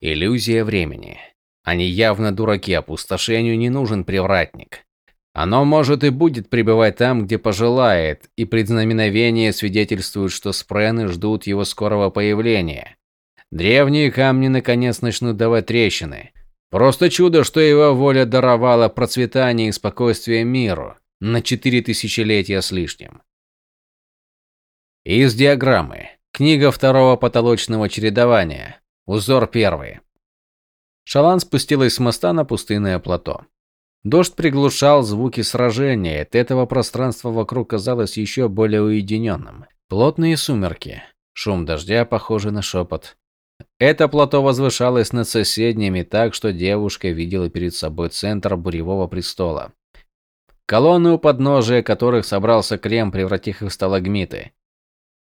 Иллюзия времени. Они явно дураки, опустошению не нужен привратник. Оно может и будет пребывать там, где пожелает, и предзнаменовения свидетельствуют, что спрены ждут его скорого появления. Древние камни наконец начнут давать трещины. Просто чудо, что его воля даровала процветание и спокойствие миру на четыре тысячелетия с лишним. Из диаграммы. Книга второго потолочного чередования. Узор первый. Шалан спустилась с моста на пустынное плато. Дождь приглушал звуки сражения, от этого пространство вокруг казалось еще более уединенным. Плотные сумерки. Шум дождя, похожий на шепот. Это плато возвышалось над соседними так, что девушка видела перед собой центр буревого престола. Колонны у подножия которых собрался крем, превратив их в сталагмиты.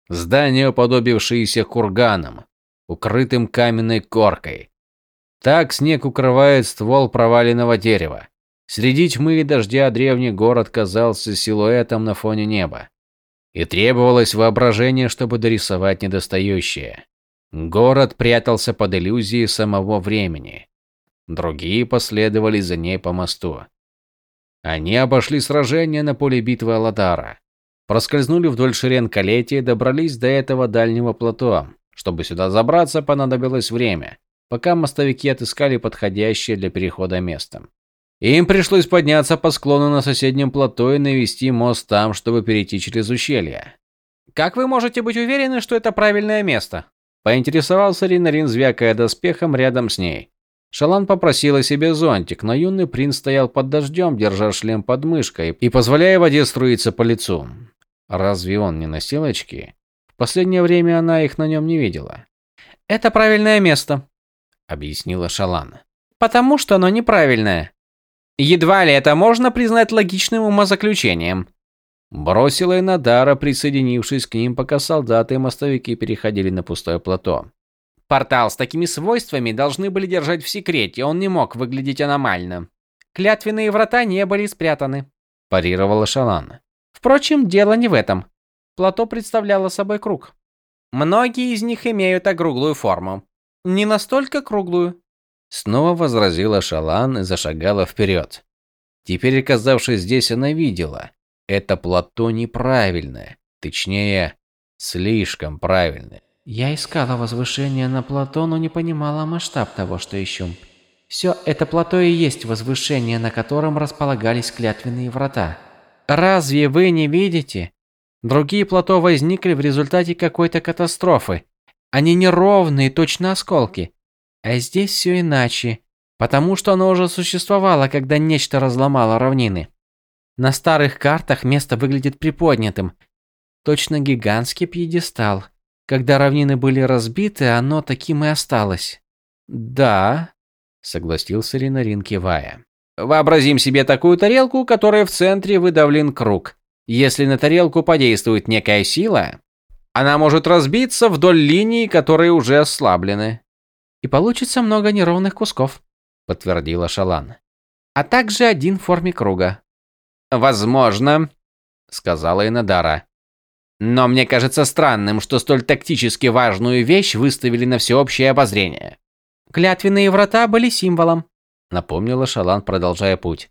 Здания, уподобившиеся курганам, укрытым каменной коркой. Так снег укрывает ствол проваленного дерева. Среди тьмы и дождя древний город казался силуэтом на фоне неба. И требовалось воображение, чтобы дорисовать недостающее. Город прятался под иллюзией самого времени. Другие последовали за ней по мосту. Они обошли сражение на поле битвы Аладара. Проскользнули вдоль ширен Калетии и добрались до этого дальнего плато. Чтобы сюда забраться, понадобилось время пока мостовики отыскали подходящее для перехода место. Им пришлось подняться по склону на соседнем плато и навести мост там, чтобы перейти через ущелье. «Как вы можете быть уверены, что это правильное место?» Поинтересовался Ринарин, звякая доспехом рядом с ней. Шалан попросила себе зонтик, но юный принц стоял под дождем, держа шлем под мышкой и позволяя воде струиться по лицу. Разве он не носил очки? Последнее время она их на нем не видела. «Это правильное место», – объяснила Шалан. «Потому что оно неправильное. Едва ли это можно признать логичным умозаключением». Бросила Инадара, присоединившись к ним, пока солдаты и мостовики переходили на пустое плато. Портал с такими свойствами должны были держать в секрете, он не мог выглядеть аномально. Клятвенные врата не были спрятаны. Парировала Шалан. Впрочем, дело не в этом. Плато представляло собой круг. Многие из них имеют округлую форму. Не настолько круглую. Снова возразила Шалан и зашагала вперед. Теперь, оказавшись здесь, она видела. Это плато неправильное. Точнее, слишком правильное. Я искала возвышение на плато, но не понимала масштаб того, что ищу. Все это плато и есть возвышение, на котором располагались клятвенные врата. Разве вы не видите? Другие плато возникли в результате какой-то катастрофы. Они неровные, точно осколки. А здесь все иначе, потому что оно уже существовало, когда нечто разломало равнины. На старых картах место выглядит приподнятым, точно гигантский пьедестал. Когда равнины были разбиты, оно таким и осталось. Да, согласился Ринарин, кивая. Вообразим себе такую тарелку, которой в центре выдавлен круг. Если на тарелку подействует некая сила, она может разбиться вдоль линий, которые уже ослаблены. И получится много неровных кусков, подтвердила Шалан. А также один в форме круга. Возможно, сказала Инадара. Но мне кажется странным, что столь тактически важную вещь выставили на всеобщее обозрение. Клятвенные врата были символом, напомнила Шалан, продолжая путь.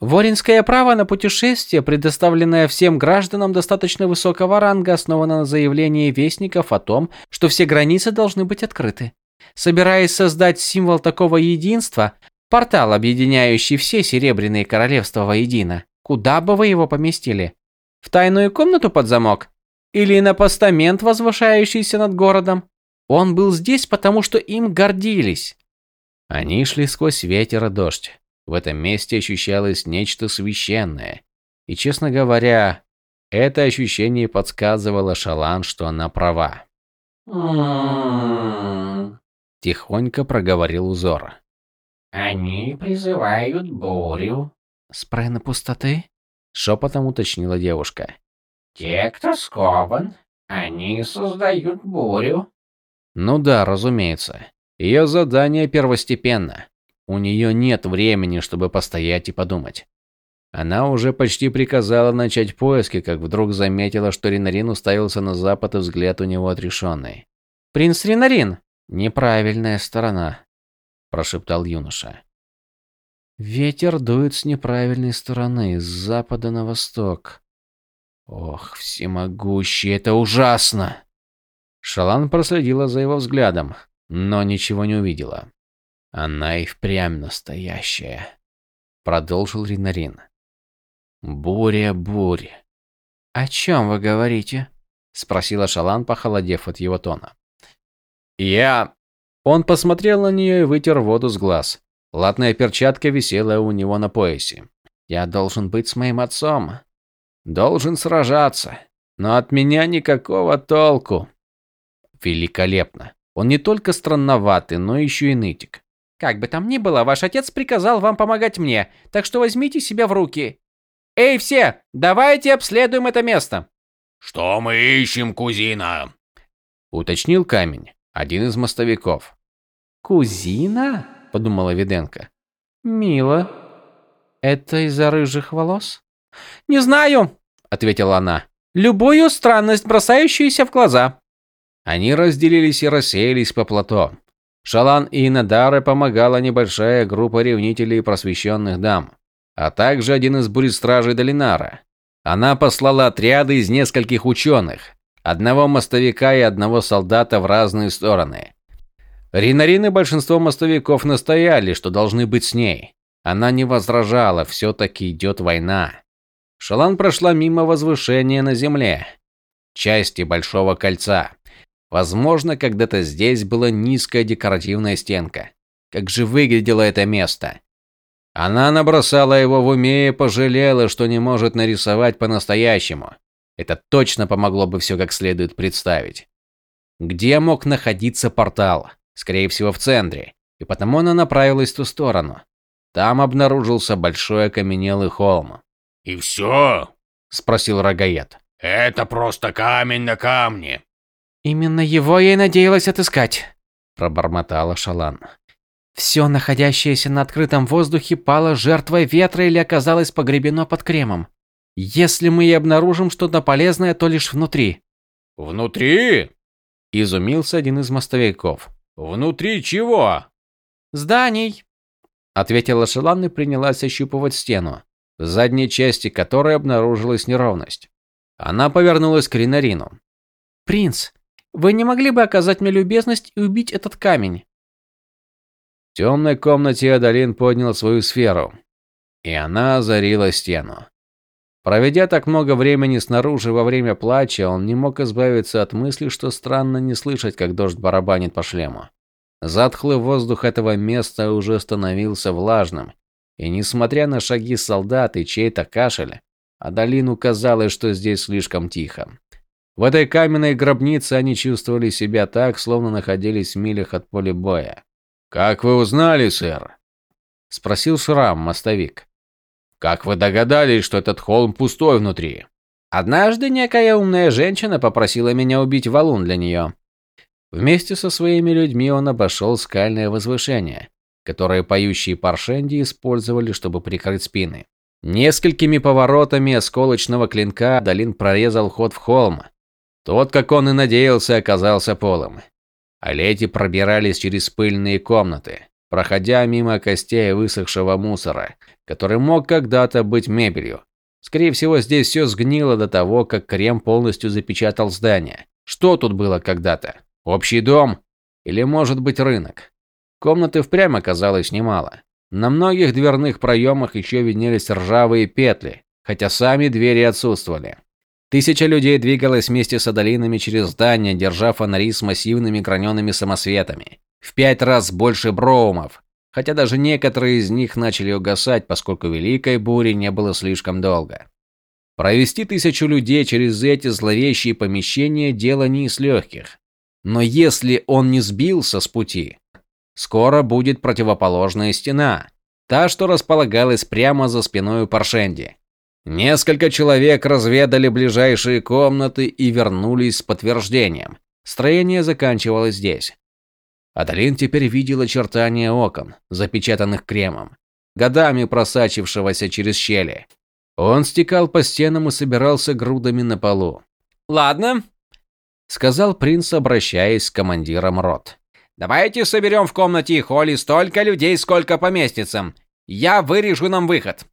Воринское право на путешествие, предоставленное всем гражданам достаточно высокого ранга, основано на заявлении вестников о том, что все границы должны быть открыты. Собираясь создать символ такого единства, портал, объединяющий все серебряные королевства воедино, куда бы вы его поместили? В тайную комнату под замок? Или на постамент, возвышающийся над городом? Он был здесь, потому что им гордились. Они шли сквозь ветер и дождь. В этом месте ощущалось нечто священное. И, честно говоря, это ощущение подсказывало Шалан, что она права. Тихонько проговорил узор. «Они призывают бурю». «Спрей пустоты?» Шепотом уточнила девушка. «Те, кто скован, они создают бурю». Ну да, разумеется. Ее задание первостепенно. У нее нет времени, чтобы постоять и подумать. Она уже почти приказала начать поиски, как вдруг заметила, что Ринарин уставился на запад, и взгляд у него отрешенный. «Принц Ринарин, «Неправильная сторона», – прошептал юноша. «Ветер дует с неправильной стороны, с запада на восток. Ох, всемогущий, это ужасно!» Шалан проследила за его взглядом, но ничего не увидела. «Она и впрямь настоящая», — продолжил Ринарин. «Буря, буря». «О чем вы говорите?» — спросила Шалан, похолодев от его тона. «Я...» Он посмотрел на нее и вытер воду с глаз. Латная перчатка висела у него на поясе. «Я должен быть с моим отцом. Должен сражаться. Но от меня никакого толку». Великолепно. Он не только странноватый, но еще и нытик. Как бы там ни было, ваш отец приказал вам помогать мне, так что возьмите себя в руки. Эй, все, давайте обследуем это место. Что мы ищем, кузина? Уточнил камень, один из мостовиков. Кузина? Подумала Виденко. Мило. Это из-за рыжих волос? Не знаю, ответила она. Любую странность, бросающуюся в глаза. Они разделились и рассеялись по плато. Шалан и Инадары помогала небольшая группа ревнителей и просвещенных дам, а также один из буристражей Долинара. Она послала отряды из нескольких ученых, одного мостовика и одного солдата в разные стороны. Ринарин и большинство мостовиков настояли, что должны быть с ней. Она не возражала, все-таки идет война. Шалан прошла мимо возвышения на земле, части Большого кольца. Возможно, когда-то здесь была низкая декоративная стенка. Как же выглядело это место? Она набросала его в уме и пожалела, что не может нарисовать по-настоящему. Это точно помогло бы все как следует представить. Где мог находиться портал? Скорее всего, в центре. И потому она направилась в ту сторону. Там обнаружился большой окаменелый холм. «И все?» – спросил Рогаед. «Это просто камень на камне. «Именно его я и надеялась отыскать», – пробормотала Шалан. «Все находящееся на открытом воздухе пало жертвой ветра или оказалось погребено под кремом. Если мы и обнаружим что-то полезное, то лишь внутри». «Внутри?» – изумился один из мостовиков. «Внутри чего?» «Зданий», – ответила Шалан и принялась ощупывать стену, в задней части которой обнаружилась неровность. Она повернулась к Ринарину. «Принц, вы не могли бы оказать мне любезность и убить этот камень?» В темной комнате Адалин поднял свою сферу, и она озарила стену. Проведя так много времени снаружи во время плача, он не мог избавиться от мысли, что странно не слышать, как дождь барабанит по шлему. Затхлый воздух этого места уже становился влажным, и несмотря на шаги солдат и чей-то кашель, Адалину казалось, что здесь слишком тихо. В этой каменной гробнице они чувствовали себя так, словно находились в милях от поля боя. «Как вы узнали, сэр?» – спросил Шрам, мостовик. «Как вы догадались, что этот холм пустой внутри?» «Однажды некая умная женщина попросила меня убить валун для нее». Вместе со своими людьми он обошел скальное возвышение, которое поющие паршенди использовали, чтобы прикрыть спины. Несколькими поворотами осколочного клинка Долин прорезал ход в холм, тот, как он и надеялся, оказался полым. А лети пробирались через пыльные комнаты, проходя мимо костей высохшего мусора, который мог когда-то быть мебелью. Скорее всего, здесь все сгнило до того, как крем полностью запечатал здание. Что тут было когда-то? Общий дом? Или, может быть, рынок? Комнаты впрямь оказалось немало. На многих дверных проемах еще виднелись ржавые петли, хотя сами двери отсутствовали. Тысяча людей двигалась вместе с адалинами через здание, держа фонари с массивными гранеными самосветами. В пять раз больше броумов, хотя даже некоторые из них начали угасать, поскольку великой бури не было слишком долго. Провести тысячу людей через эти зловещие помещения – дело не из легких. Но если он не сбился с пути, скоро будет противоположная стена, та, что располагалась прямо за спиной у Паршенди. Несколько человек разведали ближайшие комнаты и вернулись с подтверждением. Строение заканчивалось здесь. Адалин теперь видел очертания окон, запечатанных кремом, годами просачившегося через щели. Он стекал по стенам и собирался грудами на полу. «Ладно», — сказал принц, обращаясь с командиром рот. Давайте соберем в комнате и холле столько людей, сколько поместится. Я вырежу нам выход.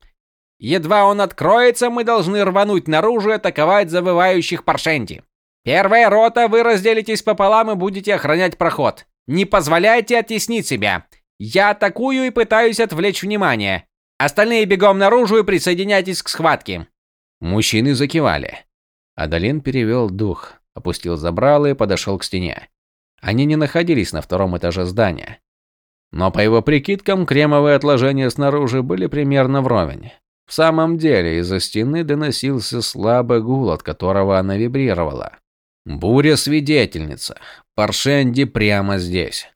Едва он откроется, мы должны рвануть наружу и атаковать завывающих паршенти. Первая рота, вы разделитесь пополам и будете охранять проход. Не позволяйте оттеснить себя. Я атакую и пытаюсь отвлечь внимание. Остальные бегом наружу и присоединяйтесь к схватке. Мужчины закивали. Адалин перевел дух, опустил забрало и подошел к стене. Они не находились на втором этаже здания. Но по его прикидкам, кремовые отложения снаружи были примерно вровень. В самом деле, из-за стены доносился слабый гул, от которого она вибрировала. Буря-свидетельница. Паршенди прямо здесь.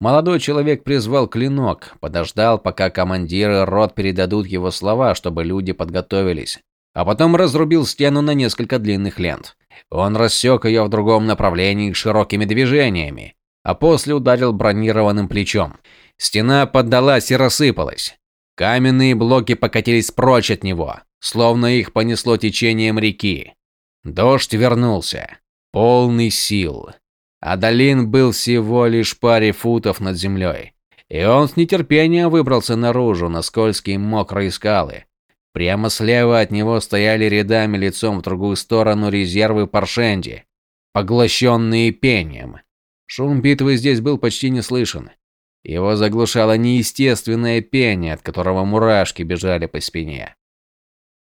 Молодой человек призвал клинок, подождал, пока командиры рот передадут его слова, чтобы люди подготовились, а потом разрубил стену на несколько длинных лент. Он рассек ее в другом направлении широкими движениями, а после ударил бронированным плечом. Стена поддалась и рассыпалась. Каменные блоки покатились прочь от него, словно их понесло течением реки. Дождь вернулся, полный сил. Адалин был всего лишь паре футов над землей, и он с нетерпением выбрался наружу на скользкие мокрые скалы. Прямо слева от него стояли рядами лицом в другую сторону резервы Паршенди, поглощенные пением. Шум битвы здесь был почти не слышен. Его заглушало неестественное пение, от которого мурашки бежали по спине.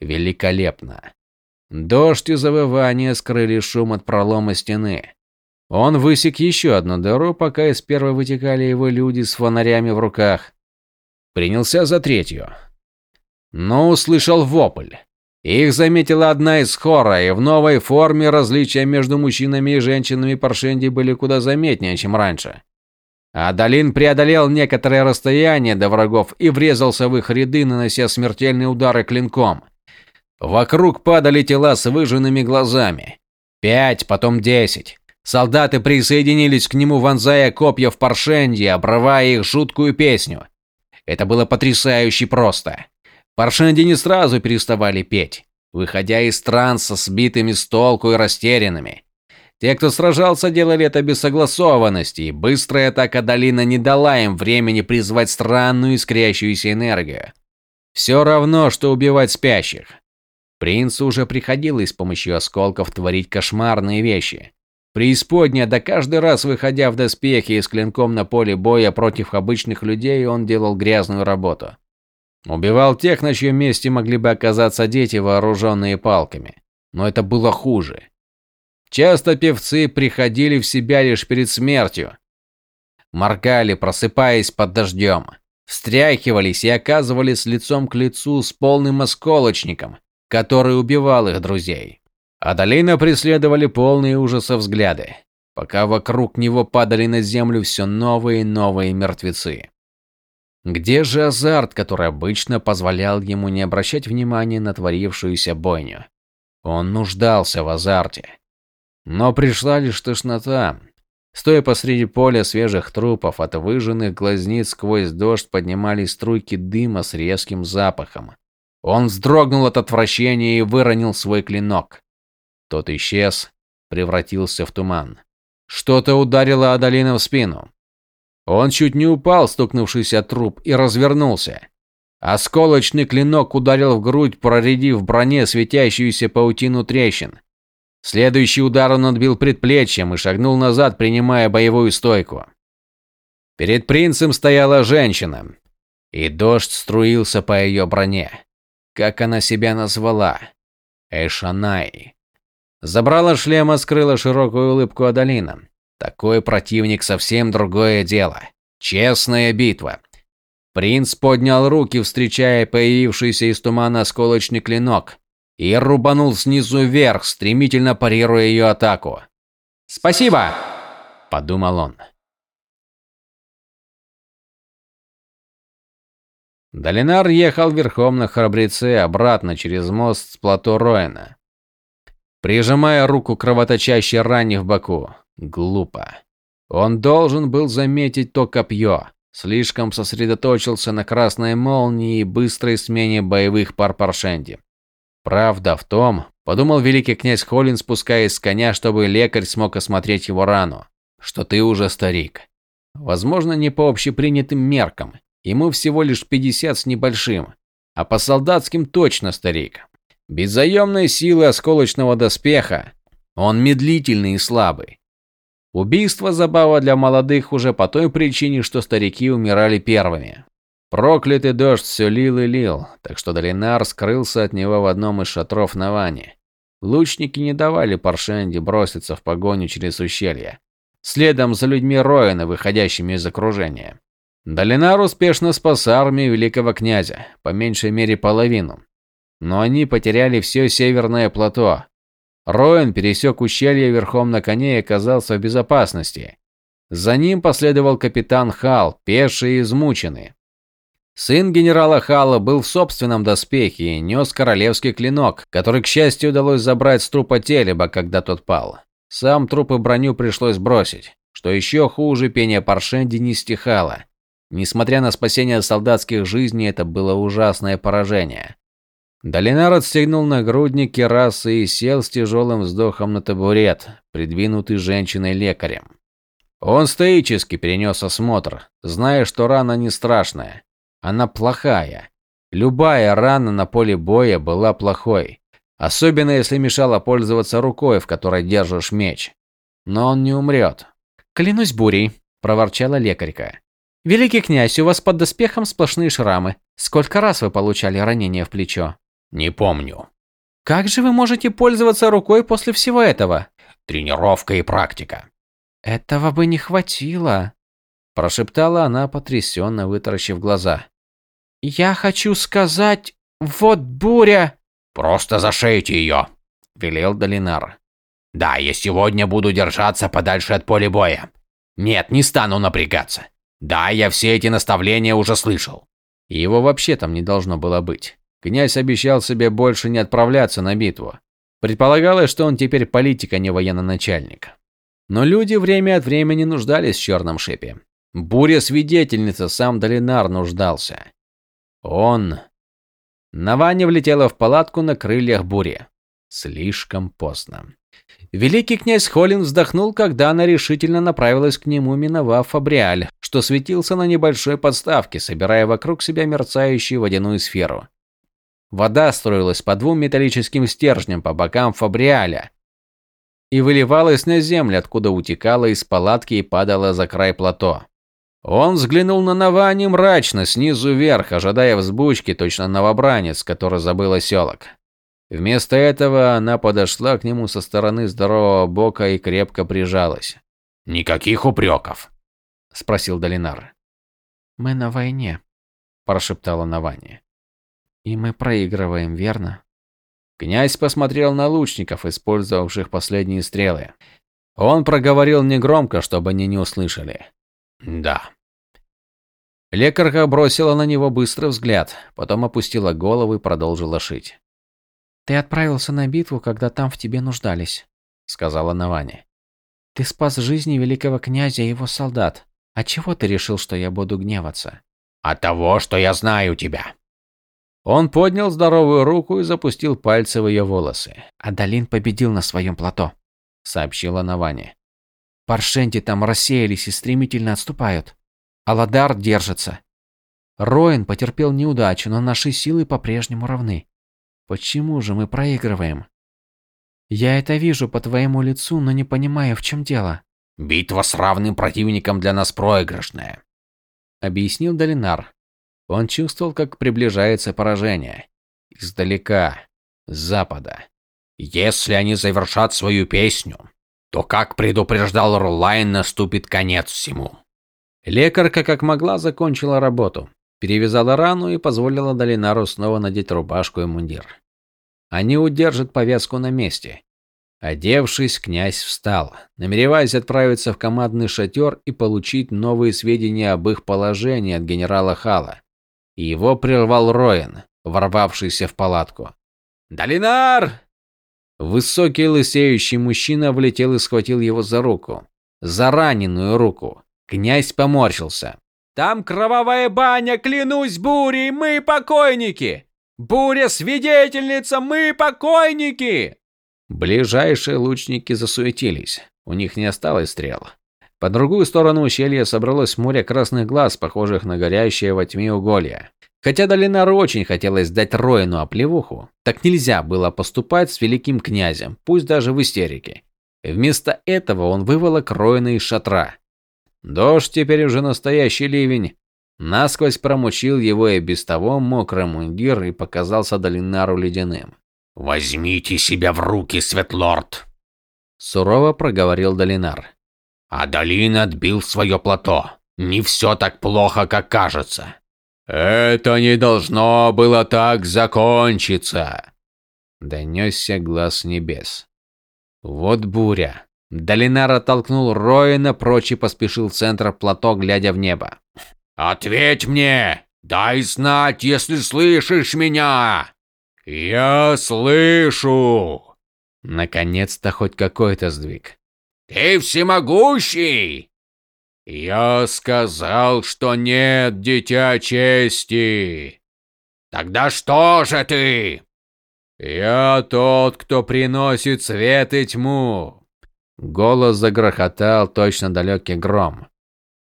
Великолепно. Дождь и завывание скрыли шум от пролома стены. Он высек еще одну дыру, пока из первой вытекали его люди с фонарями в руках. Принялся за третью. Но услышал вопль. Их заметила одна из хора, и в новой форме различия между мужчинами и женщинами Паршенди были куда заметнее, чем раньше. Адалин преодолел некоторое расстояние до врагов и врезался в их ряды, нанося смертельные удары клинком. Вокруг падали тела с выжженными глазами. Пять, потом десять. Солдаты присоединились к нему, вонзая копья в паршенди, обрывая их жуткую песню. Это было потрясающе просто. Паршенди не сразу переставали петь, выходя из транса сбитыми с толку и растерянными. Те, кто сражался, делали это без согласованности, и быстрая атака долина не дала им времени призвать странную искрящуюся энергию. Все равно, что убивать спящих. Принцу уже приходилось с помощью осколков творить кошмарные вещи. Преисподняя, да каждый раз выходя в доспехи и с клинком на поле боя против обычных людей, он делал грязную работу. Убивал тех, на чьем месте могли бы оказаться дети, вооруженные палками. Но это было хуже. Часто певцы приходили в себя лишь перед смертью. Моргали, просыпаясь под дождем. Встряхивались и оказывались лицом к лицу с полным осколочником, который убивал их друзей. А долина преследовали полные ужаса взгляды, пока вокруг него падали на землю все новые и новые мертвецы. Где же азарт, который обычно позволял ему не обращать внимания на творившуюся бойню? Он нуждался в азарте. Но пришла лишь тошнота. Стоя посреди поля свежих трупов, от выжженных глазниц сквозь дождь поднимались струйки дыма с резким запахом. Он вздрогнул от отвращения и выронил свой клинок. Тот исчез, превратился в туман. Что-то ударило Адалина в спину. Он чуть не упал, стукнувшись о труп, и развернулся. Осколочный клинок ударил в грудь, проредив броне светящуюся паутину трещин. Следующий удар он отбил предплечьем и шагнул назад, принимая боевую стойку. Перед принцем стояла женщина, и дождь струился по ее броне. Как она себя назвала? Эшанай. Забрала шлема, скрыла широкую улыбку Адалина. Такой противник совсем другое дело. Честная битва. Принц поднял руки, встречая появившийся из тумана осколочный клинок, и рубанул снизу вверх, стремительно парируя ее атаку. «Спасибо!» – подумал он. Долинар ехал верхом на храбреце обратно через мост с плато Роэна, прижимая руку кровоточащей ране в боку. Глупо. Он должен был заметить то копье. Слишком сосредоточился на красной молнии и быстрой смене боевых пар Паршенди. Правда в том, подумал великий князь Холин, спускаясь с коня, чтобы лекарь смог осмотреть его рану, что ты уже старик. Возможно, не по общепринятым меркам. Ему всего лишь 50 с небольшим. А по солдатским точно старик. Без заемной силы осколочного доспеха он медлительный и слабый. Убийство забава для молодых уже по той причине, что старики умирали первыми. Проклятый дождь все лил и лил, так что Долинар скрылся от него в одном из шатров на ване. Лучники не давали Паршенде броситься в погоню через ущелье, следом за людьми Роина, выходящими из окружения. Долинар успешно спас армию великого князя, по меньшей мере половину. Но они потеряли все северное плато, Роэн пересек ущелье верхом на коне и оказался в безопасности. За ним последовал капитан Хал, пеший и измученный. Сын генерала Хала был в собственном доспехе и нес королевский клинок, который, к счастью, удалось забрать с трупа Телеба, когда тот пал. Сам труп и броню пришлось бросить. Что еще хуже, пение Паршенди не стихало. Несмотря на спасение солдатских жизней, это было ужасное поражение. Долинар отстегнул нагрудник керасы и сел с тяжелым вздохом на табурет, придвинутый женщиной-лекарем. Он стоически перенес осмотр, зная, что рана не страшная. Она плохая. Любая рана на поле боя была плохой. Особенно если мешала пользоваться рукой, в которой держишь меч. Но он не умрет. «Клянусь бурей», – проворчала лекарька. «Великий князь, у вас под доспехом сплошные шрамы. Сколько раз вы получали ранение в плечо?» Не помню. Как же вы можете пользоваться рукой после всего этого? Тренировка и практика. Этого бы не хватило, прошептала она, потрясенно вытаращив глаза. Я хочу сказать, вот буря. Просто зашейте ее, велел Долинар. Да, я сегодня буду держаться подальше от поля боя. Нет, не стану напрягаться. Да, я все эти наставления уже слышал. Его вообще там не должно было быть. Князь обещал себе больше не отправляться на битву. Предполагалось, что он теперь политик, а не военно-начальник. Но люди время от времени нуждались в черном шипе. Буря-свидетельница, сам Долинар нуждался. Он... Наваня влетела в палатку на крыльях бури. Слишком поздно. Великий князь Холин вздохнул, когда она решительно направилась к нему, миновав Фабриаль, что светился на небольшой подставке, собирая вокруг себя мерцающую водяную сферу. Вода строилась по двум металлическим стержням по бокам фабриаля и выливалась на землю, откуда утекала из палатки и падала за край плато. Он взглянул на Навани мрачно, снизу вверх, ожидая взбучки, точно новобранец, который забыл оселок. Вместо этого она подошла к нему со стороны здорового бока и крепко прижалась. «Никаких упреков?» – спросил Долинар. «Мы на войне», – прошептала Навани. И мы проигрываем, верно? Князь посмотрел на лучников, использовавших последние стрелы. Он проговорил негромко, чтобы они не услышали. Да. Лекарка бросила на него быстрый взгляд, потом опустила голову и продолжила шить. «Ты отправился на битву, когда там в тебе нуждались», — сказала Навани. «Ты спас жизни великого князя и его солдат. А чего ты решил, что я буду гневаться?» «От того, что я знаю тебя», он поднял здоровую руку и запустил пальцы в ее волосы. «Адалин победил на своем плато», — сообщила Навани. «Паршенти там рассеялись и стремительно отступают. Аладар держится. Роин потерпел неудачу, но наши силы по-прежнему равны. Почему же мы проигрываем? Я это вижу по твоему лицу, но не понимаю, в чем дело. Битва с равным противником для нас проигрышная, объяснил Долинар. Он чувствовал, как приближается поражение. Издалека, с запада. Если они завершат свою песню, то, как предупреждал Рулайн, наступит конец всему. Лекарка как могла закончила работу, перевязала рану и позволила Долинару снова надеть рубашку и мундир. Они удержат повязку на месте. Одевшись, князь встал, намереваясь отправиться в командный шатер и получить новые сведения об их положении от генерала Хала. Его прервал Роин, ворвавшийся в палатку. «Долинар!» Высокий лысеющий мужчина влетел и схватил его за руку. За раненую руку. Князь поморщился. «Там кровавая баня, клянусь бурей, мы покойники! Буря свидетельница, мы покойники!» Ближайшие лучники засуетились. У них не осталось стрел. По другую сторону ущелья собралось море красных глаз, похожих на горящее во тьме уголья. Хотя Долинару очень хотелось дать Роину оплевуху, так нельзя было поступать с великим князем, пусть даже в истерике. Вместо этого он выволок Роина из шатра. Дождь теперь уже настоящий ливень. Насквозь промочил его и без того мокрый мундир и показался Долинару ледяным. «Возьмите себя в руки, Светлорд!» Сурово проговорил Долинар. Адалин отбил свое плато. Не все так плохо, как кажется. Это не должно было так закончиться. Донесся глаз небес. Вот буря. Долинар оттолкнул Роина прочь и поспешил в центр плато, глядя в небо. «Ответь мне! Дай знать, если слышишь меня!» «Я слышу!» Наконец-то хоть какой-то сдвиг. Ты всемогущий? Я сказал, что нет, дитя чести. Тогда что же ты? Я тот, кто приносит свет и тьму. Голос загрохотал, точно далекий гром.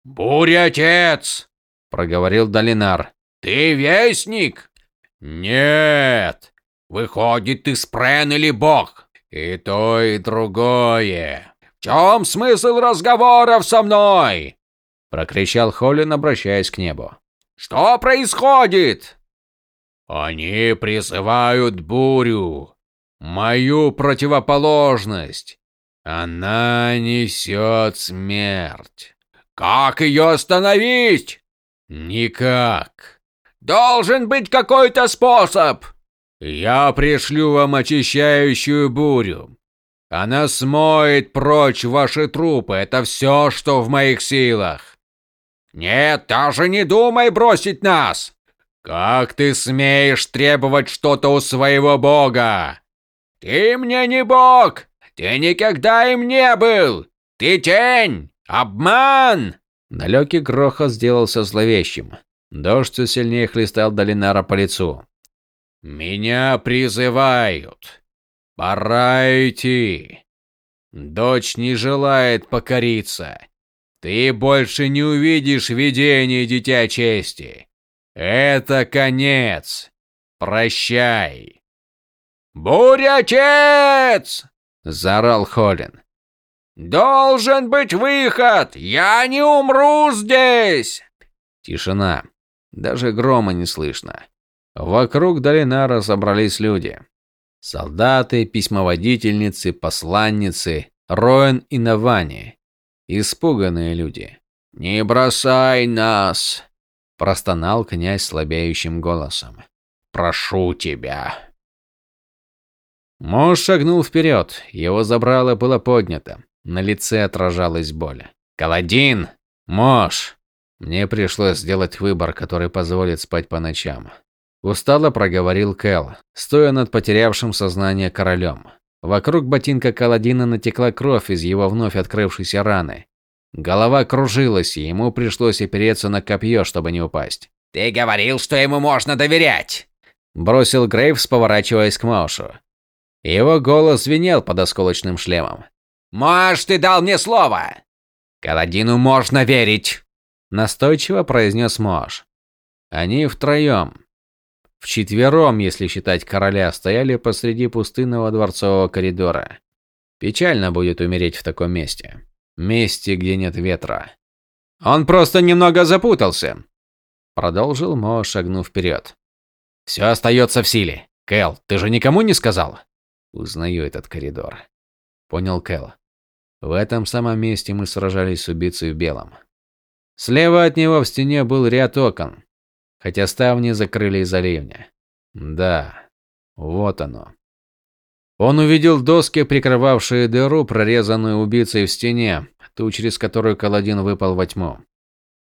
«Буря-отец!» – проговорил Долинар. «Ты вестник?» «Нет! Выходит, ты спрен или бог?» «И то, и другое!» «В чем смысл разговоров со мной?» – прокричал Холлин, обращаясь к небу. «Что происходит?» «Они призывают бурю, мою противоположность. Она несет смерть». «Как ее остановить?» «Никак». «Должен быть какой-то способ!» «Я пришлю вам очищающую бурю. Она смоет прочь ваши трупы. Это все, что в моих силах. Нет, даже не думай бросить нас. Как ты смеешь требовать что-то у своего бога? Ты мне не бог. Ты никогда им не был. Ты тень. Обман. Далекий грохот сделался зловещим. Дождь все сильнее хлестал Долинара по лицу. «Меня призывают. Пора идти. Дочь не желает покориться. Ты больше не увидишь видений Дитя Чести. Это конец. Прощай. «Буря-отец!» – заорал Холин. «Должен быть выход! Я не умру здесь!» Тишина. Даже грома не слышно. Вокруг Долинара собрались люди. Солдаты, письмоводительницы, посланницы, Роэн и Навани. Испуганные люди. «Не бросай нас!» – простонал князь слабеющим голосом. «Прошу тебя!» Мош шагнул вперед, его забрало было поднято. На лице отражалась боль. «Каладин! Мош!» Мне пришлось сделать выбор, который позволит спать по ночам. Устало проговорил Кэл, стоя над потерявшим сознание королем. Вокруг ботинка Каладина натекла кровь из его вновь открывшейся раны. Голова кружилась, и ему пришлось опереться на копье, чтобы не упасть. «Ты говорил, что ему можно доверять!» Бросил Грейвс, поворачиваясь к Маушу. Его голос звенел под осколочным шлемом. «Маш, ты дал мне слово!» «Каладину можно верить!» Настойчиво произнес Мош. Они втроем, Вчетвером, если считать короля, стояли посреди пустынного дворцового коридора. Печально будет умереть в таком месте. Месте, где нет ветра. Он просто немного запутался. Продолжил Мо, шагнув вперед. Все остается в силе. Кэл, ты же никому не сказал? Узнаю этот коридор. Понял Кэл. В этом самом месте мы сражались с убийцей в белом. Слева от него в стене был ряд окон, хотя ставни закрыли из-за ливня. Да, вот оно. Он увидел доски, прикрывавшие дыру, прорезанную убийцей в стене, ту, через которую Каладин выпал во тьму.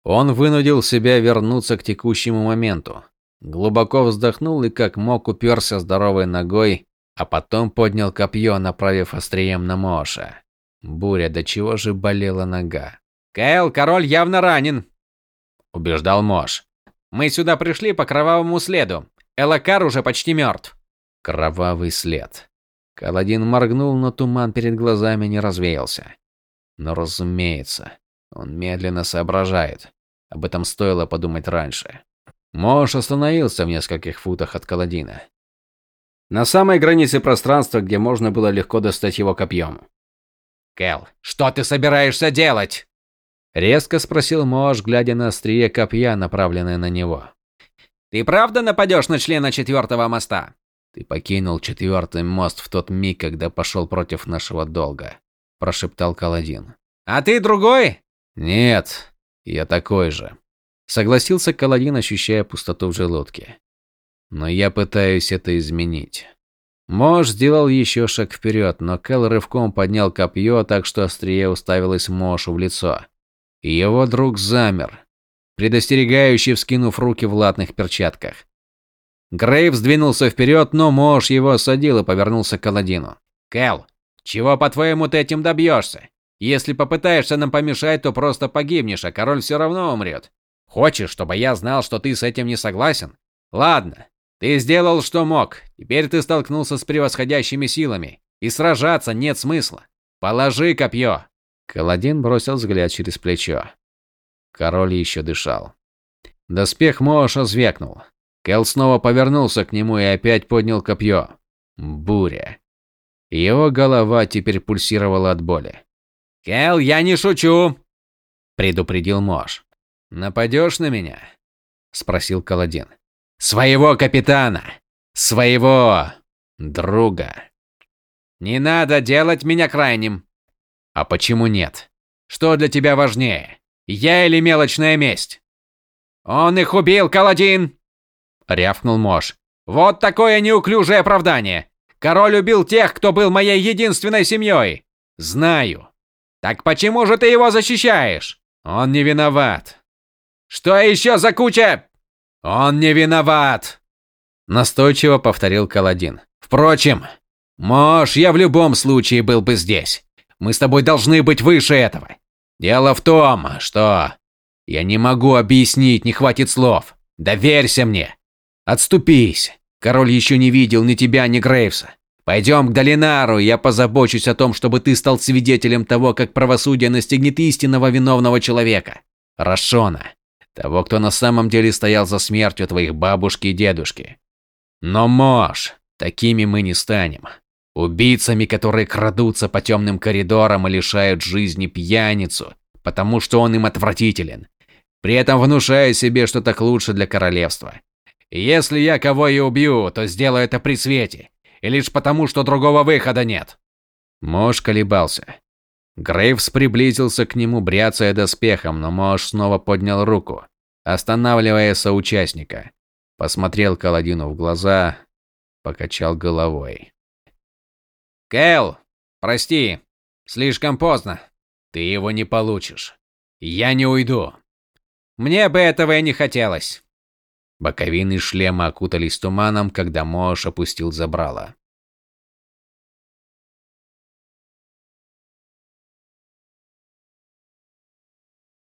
Он вынудил себя вернуться к текущему моменту. Глубоко вздохнул и как мог уперся здоровой ногой, а потом поднял копье, направив острием на Моша. Буря, до чего же болела нога. «Кайл, король явно ранен», – убеждал Мош. Мы сюда пришли по кровавому следу. Элакар уже почти мертв. Кровавый след. Каладин моргнул, но туман перед глазами не развеялся. Но разумеется, Он медленно соображает. Об этом стоило подумать раньше. Мош остановился в нескольких футах от Каладина. На самой границе пространства, где можно было легко достать его копьем. Кел, что ты собираешься делать? Резко спросил Мош, глядя на острие копья, направленное на него. Ты правда нападешь на члена четвертого моста? Ты покинул четвертый мост в тот миг, когда пошел против нашего долга, прошептал Каладин. А ты другой? Нет, я такой же. Согласился Каладин, ощущая пустоту в желудке. Но я пытаюсь это изменить. Мож сделал еще шаг вперед, но Кэл рывком поднял копье, так что острие уставилось Мошу в лицо. Его друг замер, предостерегающе вскинув руки в латных перчатках. Грейв сдвинулся вперед, но Мош его осадил и повернулся к Аладдину. «Кэл, чего, по-твоему, ты этим добьешься? Если попытаешься нам помешать, то просто погибнешь, а король все равно умрет. Хочешь, чтобы я знал, что ты с этим не согласен? Ладно, ты сделал, что мог. Теперь ты столкнулся с превосходящими силами. И сражаться нет смысла. Положи копье. Каладин бросил взгляд через плечо. Король еще дышал. Доспех Моша звякнул. Кел снова повернулся к нему и опять поднял копье. Буря. Его голова теперь пульсировала от боли. «Кел, я не шучу!» – предупредил Мош. «Нападешь на меня?» – спросил Каладин. Своего капитана. Своего друга. Не надо делать меня крайним. А почему нет? Что для тебя важнее? Я или мелочная месть? Он их убил, Каладин! Рявкнул Мош. Вот такое неуклюжее оправдание. Король убил тех, кто был моей единственной семьей. Знаю. Так почему же ты его защищаешь? Он не виноват. Что еще за куча «Он не виноват!» Настойчиво повторил Каладин. «Впрочем, Мош, я в любом случае был бы здесь. Мы с тобой должны быть выше этого. Дело в том, что... Я не могу объяснить, не хватит слов. Доверься мне. Отступись. Король еще не видел ни тебя, ни Грейвса. Пойдем к Долинару, я позабочусь о том, чтобы ты стал свидетелем того, как правосудие настигнет истинного виновного человека. Рашона. Того, кто на самом деле стоял за смертью твоих бабушки и дедушки. Но, Мош, такими мы не станем. Убийцами, которые крадутся по темным коридорам и лишают жизни пьяницу, потому что он им отвратителен, при этом внушая себе, что так лучше для королевства. если я кого и убью, то сделаю это при свете, и лишь потому, что другого выхода нет. Мош колебался. Грейвс приблизился к нему, бряцая доспехом, но Мош снова поднял руку, останавливая соучастника. Посмотрел Каладину в глаза, покачал головой. «Кэл, прости, слишком поздно. Ты его не получишь. Я не уйду. Мне бы этого и не хотелось». Боковины шлема окутались туманом, когда Мош опустил забрало.